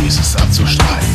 dieses anzustreiten.